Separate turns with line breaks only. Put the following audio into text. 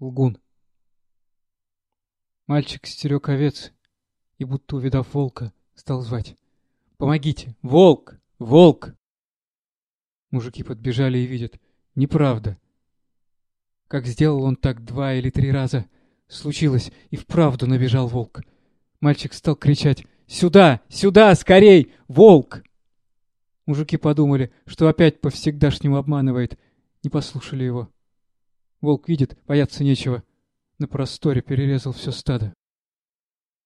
Лгун. Мальчик стерег овец и, будто увидав волка, стал звать. «Помогите! Волк! Волк!» Мужики подбежали и видят. Неправда. Как сделал он так два или три раза, случилось, и вправду набежал волк. Мальчик стал кричать «Сюда! Сюда! Скорей! Волк!» Мужики подумали, что опять по-всегдашнему обманывает, не послушали его. Волк видит, бояться нечего. На просторе перерезал все стадо.